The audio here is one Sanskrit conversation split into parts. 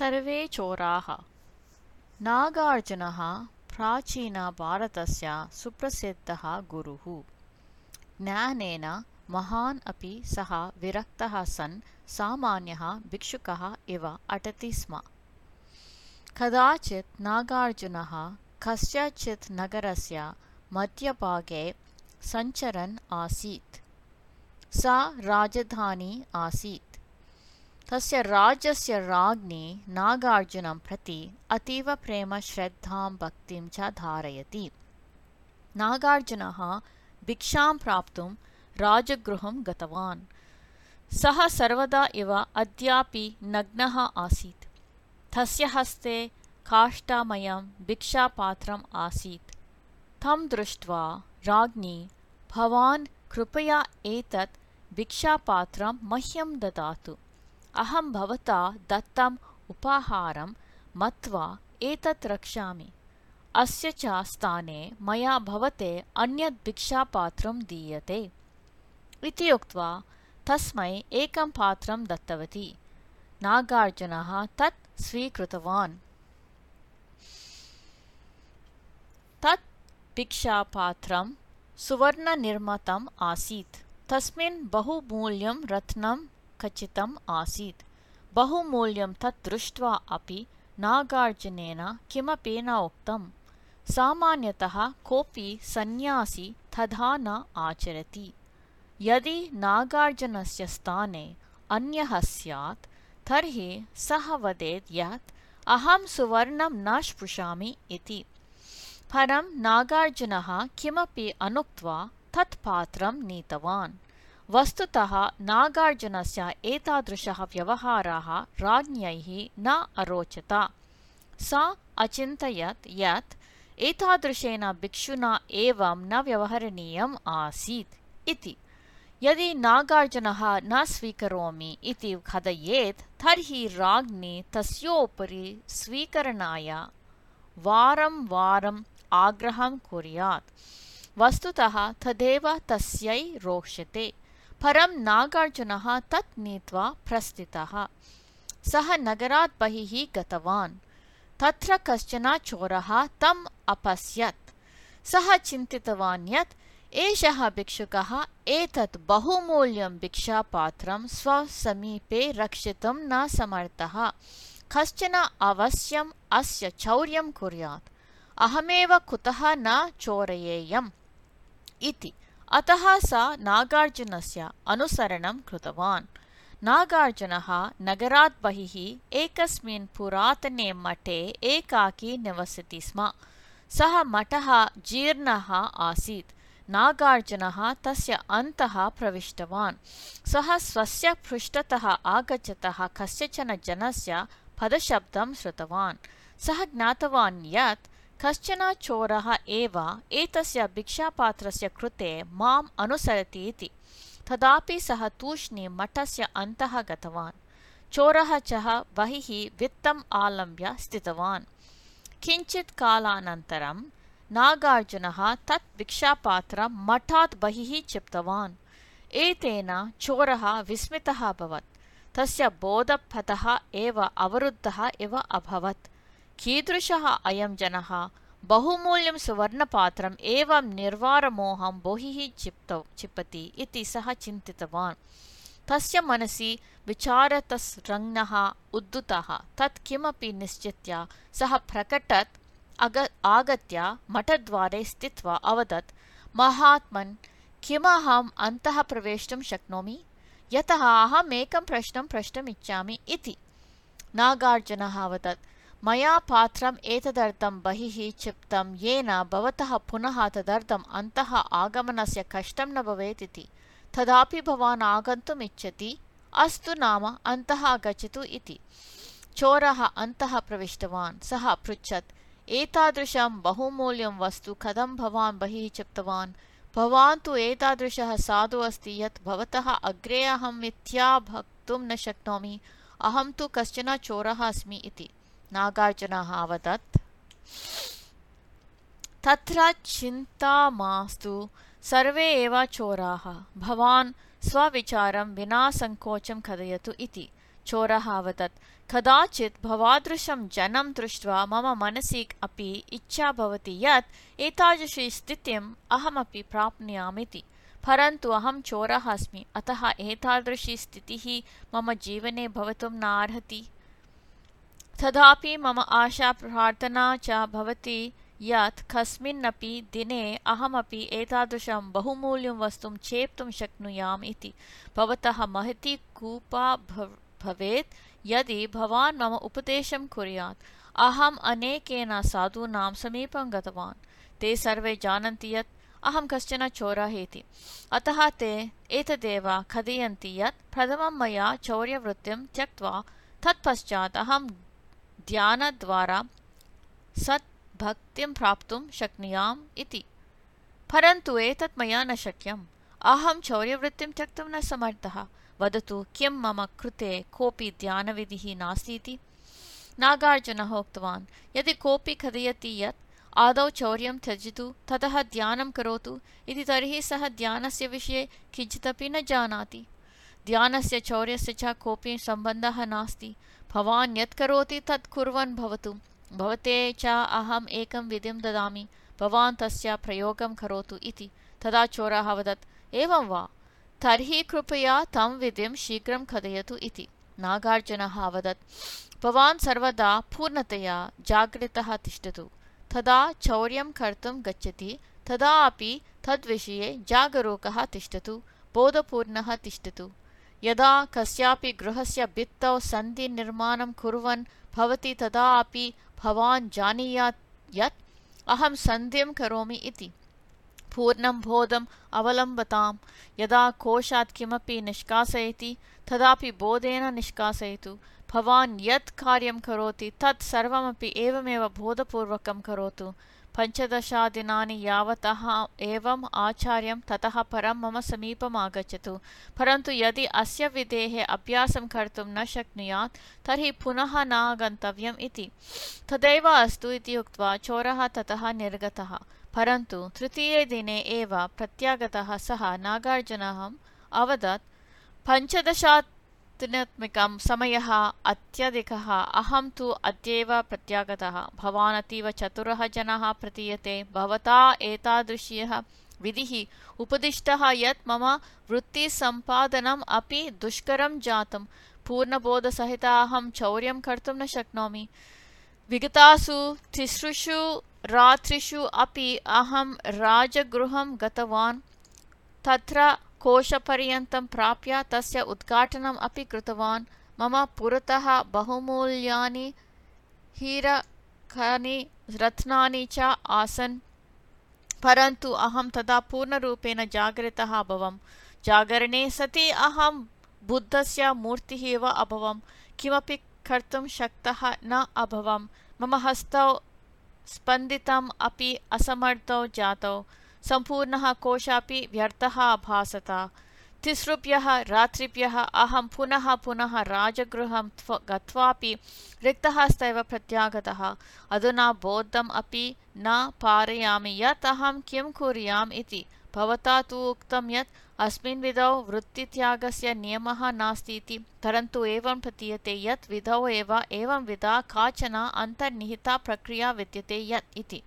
सर्वे चोराः। नागार्जुनः प्राचीनभारतस्य सुप्रसिद्धः गुरुः। ज्ञानेन महान् अपि सः विरक्तः सन् सामान्यः भिक्षुकः इव अटति स्म। कदाचित् नागार्जुनः कस्यचित् नगरस्य मध्यभागे सञ्चरन् आसीत्। सा राजधानी आसीत् तस्य राज्यस्य राज्ञी नागार्जुनं प्रति अतीव प्रेमश्रद्धां भक्तिं च धारयति। नागार्जुनः भिक्षां प्राप्तुं राजगृहं गतवान्। सः सर्वदा इव अद्यापि नग्नः आसीत्। तस्य हस्ते काष्ठमयं भिक्षापात्रम् आसीत्। तं दृष्ट्वा राज्ञी भवान् कृपया एतत् भिक्षापात्रं मह्यं ददातु अहं भवता दत्तम् उपाहारं मत्वा एतत् रक्षामि। अस्य च स्थाने मया भवते अन्यत् भिक्षापात्रं दीयते। इति उक्त्वा तस्मै एकं पात्रं दत्तवती। नागार्जुनः तत् स्वीकृतवान्। तत् भिक्षापात्रं सुवर्णनिर्मितम् आसीत्। तस्मिन् बहुमूल्यं रत्नं खचितम् आसीत्। बहुमूल्यं तत् दृष्ट्वा अपि नागार्जुनेन किमपि न उक्तम्? सामान्यतः कोऽपि सन्न्यासी तथा न आचरति। यदि नागार्जुनस्य स्थाने अन्यः स्यात् तर्हि सः वदेत् यत् अहं सुवर्णं न स्पृशामि इति। परं नागार्जुनः किमपि अनुक्त्वा तत् पात्रं नीतवान् वस्तुतः नागार्जुनस्य एतादृशः व्यवहाराः राज्ञैः न अरोचत। सा अचिन्तयत् यत् एतादृशेन भिक्षुना एवं न व्यवहरणीयम् आसीत् इति। यदि नागार्जुनः न स्वीकरोमि इति कथयेत् तर्हि राज्ञी तस्योपरि स्वीकरणाय वारं वारम् आग्रहं कुर्यात्। वस्तुतः तदेव तस्यै रोक्ष्यते परं नागार्जुनः तत् नीत्वा प्रस्थितः। सः नगरात् बहिः गतवान्। तत्र कश्चन चोरः तम् अपश्यत्। सः चिन्तितवान् यत् एषः भिक्षुकः एतत् बहुमूल्यं भिक्षापात्रं स्वसमीपे रक्षितुं न समर्थः। कश्चन अवश्यम् अस्य चौर्यं कुर्यात्। अहमेव कुतः न चोरयेयम् इति अतः स नागार्जुनस्य अनुसरणं कृतवान्। नागार्जुनः नगरात् बहिः एकस्मिन् पुरातने मठे एकाकी निवसति स्म। सः मठः जीर्णः आसीत्। नागार्जुनः तस्य अन्तः प्रविष्टवान्। सः स्वस्य पृष्ठतः आगच्छतः कस्यचन जनस्य पदशब्दं श्रुतवान्। सः ज्ञातवान् यत् कश्चन चोरः एव एतस्य भिक्षापात्रस्य कृते माम् अनुसरति इति। तदापि सः तूष्णीं मठस्य अन्तः गतवान्। चोरः च बहिः वित्तम् आलम्ब्य स्थितवान्। किञ्चित् कालानन्तरं नागार्जुनः तत् भिक्षापात्रं मठात् बहिः क्षिप्तवान् एतेन चोरः विस्मितः अभवत्। तस्य बोधपथः एव अवरुद्धः इव अभवत् कीदृशः अयं जनः? बहुमूल्यं सुवर्णपात्रम् एवं निर्वारमोहं बहिः क्षिप्त क्षिपति इति सः चिन्तितवान्। तस्य मनसि विचारतस्रङ्नः उद्धतः तत् किमपि निश्चित्य सः प्रकटत् अग आगत्य मठद्वारे स्थित्वा अवदत् महात्मन् किमहम् अन्तः प्रवेष्टुं शक्नोमि? यतः अहम् एकं प्रश्नं प्रष्टुमिच्छामि इति। नागार्जुनः अवदत् मया पात्रम् एतदर्थं बहिः क्षिप्तं येन भवतः पुनः तदर्थम् अन्तः आगमनस्य कष्टं न भवेत् इति। तदापि भवान् आगन्तुम् इच्छति अस्तु नाम अन्तः गच्छतु इति। चोरः अन्तः प्रविष्टवान् सः अपृच्छत् एतादृशं बहुमूल्यं वस्तु कथं भवान् बहिः क्षिप्तवान्? भवान् तु एतादृशः साधु अस्ति यत् भवतः अग्रे अहं मिथ्या भक्तुं न शक्नोमि अहं तु कश्चन चोरः अस्मि इति नागार्जुनः अवदत्। तत्र चिन्ता मास्तु। सर्वे एव चोराः। भवान् स्वविचारं विना सङ्कोचं कथयतु इति। चोरः अवदत्। कदाचित् भवादृशं जनं दृष्ट्वा मम मनसि अपि इच्छा भवति यत् एतादृशी स्थितिम् अहमपि प्राप्नुयामिति। परन्तु अहं चोरः अस्मि। अतः एतादृशी स्थितिः मम जीवने भवितुं नार्हति तथापि मम आशा प्रार्थना च भवति यत् कस्मिन्नपि दिने अहमपि एतादृशं बहुमूल्यं वस्तुं चेप्तुं शक्नुयाम् इति। भवतः महती कूपा भवेत् यदि भवान् मम उपदेशं कुर्यात्। अहम् अनेकेन साधूनां समीपं गतवान्। ते सर्वे जानन्ति यत् अहं कश्चन चोरः इति। अतः ते एतदेव कथयन्ति यत् प्रथमं मया चौर्यवृत्तिं त्यक्त्वा तत्पश्चात् अहं ध्यानद्वारा सद्भक्तिं प्राप्तुं शक्नुयाम् इति। परन्तु एतत् मया न शक्यम्। अहं चौर्यवृत्तिं त्यक्तुं न समर्थः। वदतु, किं मम कृते कोऽपि ध्यानविधिः नास्ति? इति नागार्जुनः उक्तवान्, यदि कोऽपि कथयति यत् आदौ चौर्यं त्यजतु, ततः ध्यानं करोतु। इति तर्हि सः ध्यानस्य विषये किञ्चिदपि न जानाति। ध्यानस्य चौर्यस्य च कोऽपि सम्बन्धः नास्ति। भवान् यत् करोति तत् कुर्वन् भवतु। भवते च अहम् एकं विधिं ददामि। भवान् तस्य प्रयोगं करोतु इति। तदा चोरः वदत् एवं वा? तर्हि कृपया तं विधिं शीघ्रं कथयतु इति। नागार्जुनः अवदत् भवान् सर्वदा पूर्णतया जागृतः तिष्ठतु। तदा चौर्यं कर्तुं गच्छति। तदा अपि तद्विषये जागरूकः तिष्ठतु। बोधपूर्णः तिष्ठतु यदा कस्यापि गृहस्य भित्तौ सन्धिनिर्माणं कुर्वन् भवति तदा अपि भवान् जानीयात् यत् अहं सन्धिं करोमि इति। पूर्णं बोधम् अवलम्बताम्। यदा कोशात् किमपि निष्कासयति तदापि बोधेन निष्कासयतु। भवान् यत् कार्यं करोति तत् सर्वमपि एवमेव बोधपूर्वकं करोतु पञ्चदशादिनानि यावत् एवम् आचार्यं ततः परं मम समीपम् आगच्छतु परन्तु यदि अस्य विधेः अभ्यासं कर्तुं न शक्नुयात् तर्हि पुनः न गन्तव्यम् इति। तदैव अस्तु इति उक्त्वा चोरः ततः निर्गतः। परन्तु तृतीये दिने एव प्रत्यागतः सः नागार्जुनः अवदत् पञ्चदशात्मकं समयः अत्यधिकः। अहं तु अद्यैव प्रत्यागतः। भवान् अतीव चतुरः जनः प्रतीयते। भवता एतादृश्यः विधिः उपदिष्टः यत् मम वृत्तिसम्पादनम् अपि दुष्करं जातं पूर्णबोधसहिता अहं चौर्यं कर्तुं न शक्नोमि। विगतासु तिसृषु रात्रिषु अपि अहं राजगृहं गतवान्। तत्र कोशपर्यन्तं प्राप्य तस्य उद्घाटनम् अपि कृतवान्। मम पुरतः बहुमूल्यानि हीरकानि रत्नानि च आसन्। परन्तु अहं तदा पूर्णरूपेण जागरितः अभवम्। जागरणे सति अहं बुद्धस्य मूर्तिः एव अभवम्। किमपि कर्तुं शक्तः न अभवम्। मम हस्तौ स्पन्दितम् अपि असमर्थौ जातौ सम्पूर्णः कोशापि व्यर्थः अभासत तिसृभ्यः रात्रिभ्यः अहं पुनः पुनः राजगृहं गत्वापि रिक्तहस्त एव प्रत्यागतः। अधुना बोद्धम् अपि न पारयामि यत् अहं किं कुर्याम् इति। भवता तु उक्तं यत् अस्मिन् विधौ वृत्तित्यागस्य नियमः नास्ति इति परन्तु एवं प्रतीयते यत् विधौ एव एवंविधा काचन अन्तर्निहिता प्रक्रिया विद्यते यत् इति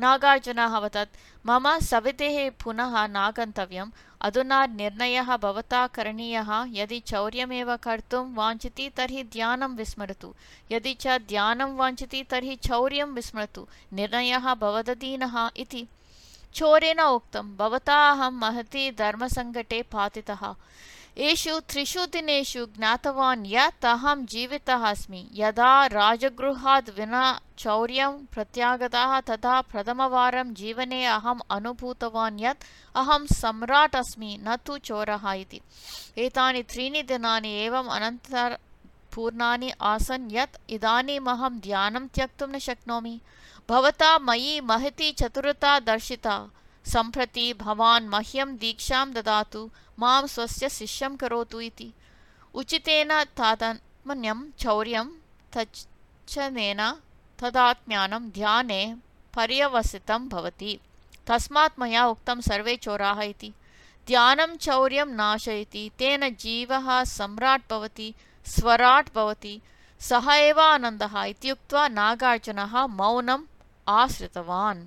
नागार्जुनः अवदत् मम सविधेः पुनः नागन्तव्यम्। अधुना निर्णयः भवता करणीयः। यदि चौर्यमेव कर्तुं वाञ्छति तर्हि ध्यानं विस्मरतु। यदि च ध्यानं वाञ्छति तर्हि चौर्यं विस्मरतु। निर्णयः भवदधीनः इति। चोरेण उक्तं भवता अहं महती धर्मसङ्कटे पातितः एषु त्रिषु दिनेषु ज्ञातवान् यत् अहं जीवितः अस्मि। यदा राजगृहात् विना चौर्यं प्रत्यागतः तदा प्रथमवारं जीवने अहम् अनुभूतवान् यत् अहं सम्राट् अस्मि न तु चोरः इति। एतानि त्रीणि दिनानि एवम् अनन्तर पूर्णानि आसन् यत् इदानीमहं ध्यानं त्यक्तुं न शक्नोमि। भवता मयि महती चतुरता दर्शिता सम्प्रति भवान् मह्यं दीक्षां ददातु मां स्वस्य शिष्यं करोतु इति। उचितेन तादन्मन्यं चौर्यं तच्चनेन तदात्म्यानं ध्याने पर्यवसितं भवति। तस्मात् मया उक्तं सर्वे चोराः इति। ध्यानं चौर्यं नाशयति तेन जीवः सम्राट् भवति स्वराट् भवति सः एव आनन्दः इति उक्त्वा नागार्जुनः मौनम् आश्रितवान्